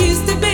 used to be.